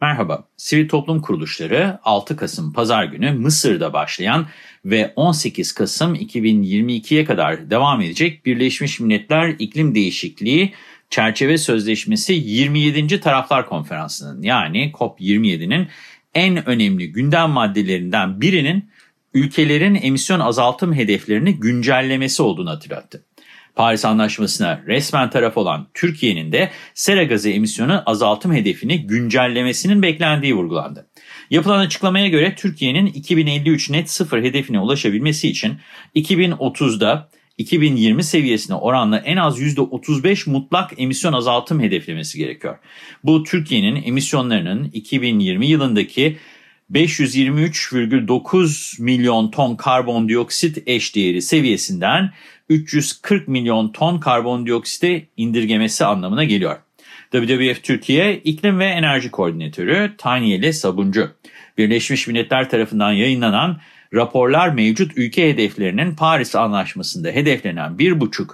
Merhaba, Sivil Toplum Kuruluşları 6 Kasım Pazar günü Mısır'da başlayan ve 18 Kasım 2022'ye kadar devam edecek Birleşmiş Milletler İklim Değişikliği Çerçeve Sözleşmesi 27. Taraflar Konferansı'nın yani COP27'nin en önemli gündem maddelerinden birinin ülkelerin emisyon azaltım hedeflerini güncellemesi olduğunu hatırlattı. Paris Anlaşması'na resmen taraf olan Türkiye'nin de sera gazı emisyonu azaltım hedefini güncellemesinin beklendiği vurgulandı. Yapılan açıklamaya göre Türkiye'nin 2053 net sıfır hedefine ulaşabilmesi için 2030'da 2020 seviyesine oranla en az %35 mutlak emisyon azaltım hedeflemesi gerekiyor. Bu Türkiye'nin emisyonlarının 2020 yılındaki 523,9 milyon ton karbondioksit eşdeğeri seviyesinden 340 milyon ton karbondioksite indirgemesi anlamına geliyor. WWF Türkiye İklim ve Enerji Koordinatörü Taniyeli Sabuncu, Birleşmiş Milletler tarafından yayınlanan raporlar mevcut ülke hedeflerinin Paris Anlaşması'nda hedeflenen 1,5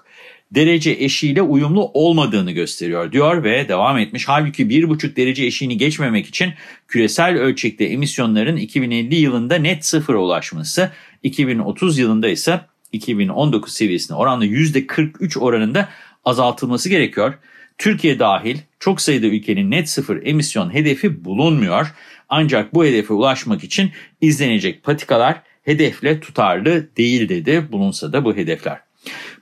derece eşiğiyle uyumlu olmadığını gösteriyor diyor ve devam etmiş. Halbuki 1,5 derece eşiğini geçmemek için küresel ölçekte emisyonların 2050 yılında net sıfıra ulaşması, 2030 yılında ise 2019 seviyesine oranla %43 oranında azaltılması gerekiyor. Türkiye dahil çok sayıda ülkenin net sıfır emisyon hedefi bulunmuyor. Ancak bu hedefe ulaşmak için izlenecek patikalar hedefle tutarlı değil dedi bulunsa da bu hedefler.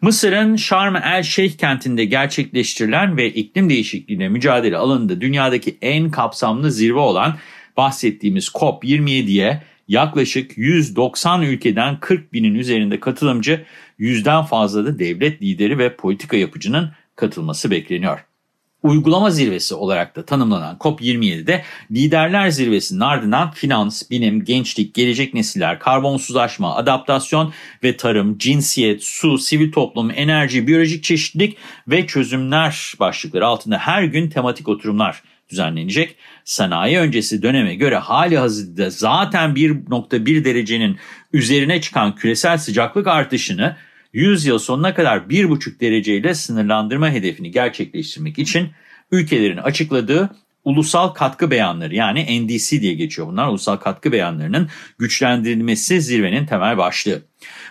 Mısır'ın Şarm el Şeyh kentinde gerçekleştirilen ve iklim değişikliğine mücadele alanında dünyadaki en kapsamlı zirve olan bahsettiğimiz COP27'ye yaklaşık 190 ülkeden 40 binin üzerinde katılımcı, yüzden fazla da devlet lideri ve politika yapıcının katılması bekleniyor. Uygulama zirvesi olarak da tanımlanan COP27'de liderler zirvesinin ardından finans, bilim, gençlik, gelecek nesiller, karbonsuzlaşma, adaptasyon ve tarım, cinsiyet, su, sivil toplum, enerji, biyolojik çeşitlilik ve çözümler başlıkları altında her gün tematik oturumlar düzenlenecek. Sanayi öncesi döneme göre hali hazırda zaten 1.1 derecenin üzerine çıkan küresel sıcaklık artışını 100 yıl sonuna kadar 1,5 dereceyle sınırlandırma hedefini gerçekleştirmek için ülkelerin açıkladığı ulusal katkı beyanları yani NDC diye geçiyor bunlar. Ulusal katkı beyanlarının güçlendirilmesi zirvenin temel başlığı.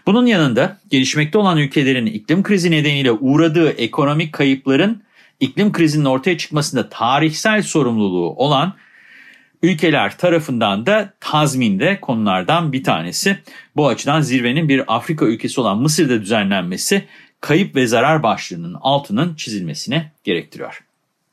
Bunun yanında gelişmekte olan ülkelerin iklim krizi nedeniyle uğradığı ekonomik kayıpların iklim krizinin ortaya çıkmasında tarihsel sorumluluğu olan ülkeler tarafından da tazminde konulardan bir tanesi. Bu açıdan zirvenin bir Afrika ülkesi olan Mısır'da düzenlenmesi kayıp ve zarar başlığının altının çizilmesine gerektiriyor.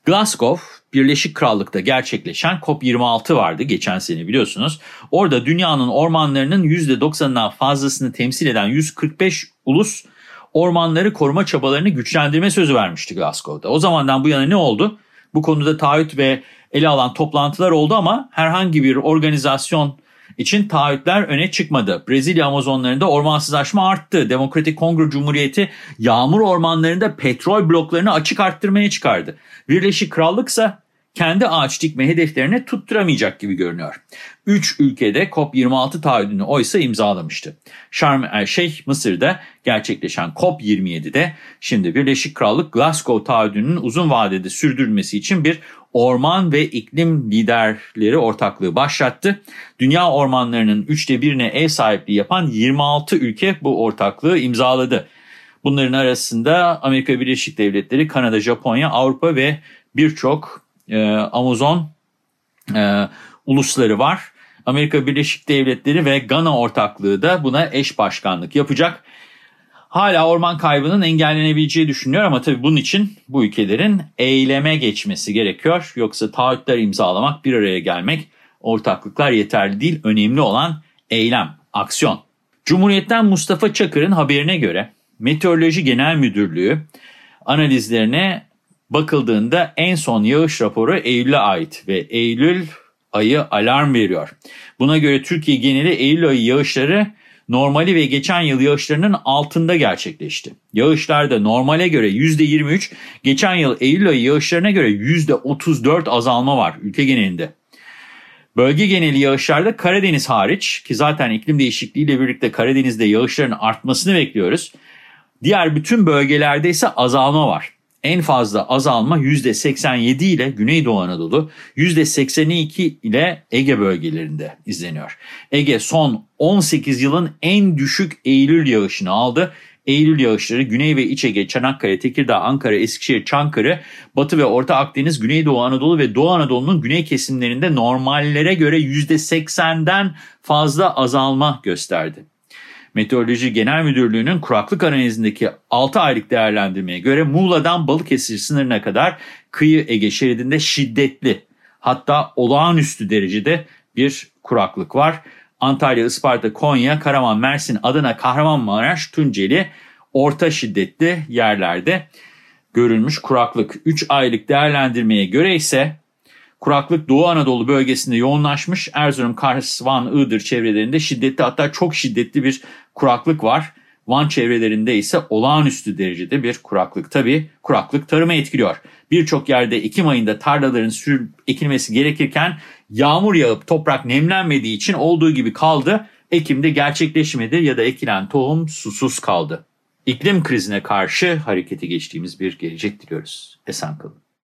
Glasgow, Birleşik Krallık'ta gerçekleşen COP26 vardı geçen sene biliyorsunuz. Orada dünyanın ormanlarının %90'ından fazlasını temsil eden 145 ulus ormanları koruma çabalarını güçlendirme sözü vermişti Glasgow'da. O zamandan bu yana ne oldu? Bu konuda taahhüt ve ele alan toplantılar oldu ama herhangi bir organizasyon için taahhütler öne çıkmadı. Brezilya Amazonlarında ormansızlaşma arttı. Demokratik Kongre Cumhuriyeti yağmur ormanlarında petrol bloklarını açık arttırmaya çıkardı. Birleşik Krallık ise kendi ağaç dikme hedeflerini tutturamayacak gibi görünüyor. Üç ülkede COP26 taahhüdünü oysa imzalamıştı. Şarm el Şeyh Mısır'da gerçekleşen COP27'de şimdi Birleşik Krallık Glasgow taahhüdünün uzun vadede sürdürülmesi için bir orman ve iklim liderleri ortaklığı başlattı. Dünya ormanlarının üçte birine ev sahipliği yapan 26 ülke bu ortaklığı imzaladı. Bunların arasında Amerika Birleşik Devletleri, Kanada, Japonya, Avrupa ve birçok e, Amazon e, ulusları var. Amerika Birleşik Devletleri ve Gana ortaklığı da buna eş başkanlık yapacak. Hala orman kaybının engellenebileceği düşünülüyor ama tabii bunun için bu ülkelerin eyleme geçmesi gerekiyor. Yoksa taahhütler imzalamak, bir araya gelmek, ortaklıklar yeterli değil. Önemli olan eylem, aksiyon. Cumhuriyet'ten Mustafa Çakır'ın haberine göre Meteoroloji Genel Müdürlüğü analizlerine bakıldığında en son yağış raporu Eylül'e ait ve Eylül ayı alarm veriyor. Buna göre Türkiye geneli Eylül ayı yağışları normali ve geçen yıl yağışlarının altında gerçekleşti. Yağışlarda normale göre %23, geçen yıl Eylül ayı yağışlarına göre %34 azalma var ülke genelinde. Bölge geneli yağışlarda Karadeniz hariç ki zaten iklim değişikliğiyle birlikte Karadeniz'de yağışların artmasını bekliyoruz. Diğer bütün bölgelerde ise azalma var. En fazla azalma %87 ile Güneydoğu Anadolu, %82 ile Ege bölgelerinde izleniyor. Ege son 18 yılın en düşük Eylül yağışını aldı. Eylül yağışları Güney ve İç Ege, Çanakkale, Tekirdağ, Ankara, Eskişehir, Çankırı, Batı ve Orta Akdeniz, Güneydoğu Anadolu ve Doğu Anadolu'nun güney kesimlerinde normallere göre %80'den fazla azalma gösterdi. Meteoroloji Genel Müdürlüğü'nün kuraklık analizindeki 6 aylık değerlendirmeye göre Muğla'dan Balıkesir sınırına kadar kıyı Ege şeridinde şiddetli hatta olağanüstü derecede bir kuraklık var. Antalya, Isparta, Konya, Karaman, Mersin, Adana, Kahramanmaraş, Tunceli orta şiddetli yerlerde görülmüş kuraklık. 3 aylık değerlendirmeye göre ise kuraklık Doğu Anadolu bölgesinde yoğunlaşmış. Erzurum, Kars, Van, Iğdır çevrelerinde şiddetli hatta çok şiddetli bir kuraklık var. Van çevrelerinde ise olağanüstü derecede bir kuraklık. Tabii kuraklık tarımı etkiliyor. Birçok yerde Ekim ayında tarlaların sürüp ekilmesi gerekirken yağmur yağıp toprak nemlenmediği için olduğu gibi kaldı. Ekim'de gerçekleşmedi ya da ekilen tohum susuz kaldı. İklim krizine karşı harekete geçtiğimiz bir gelecek diliyoruz. Esen kalın.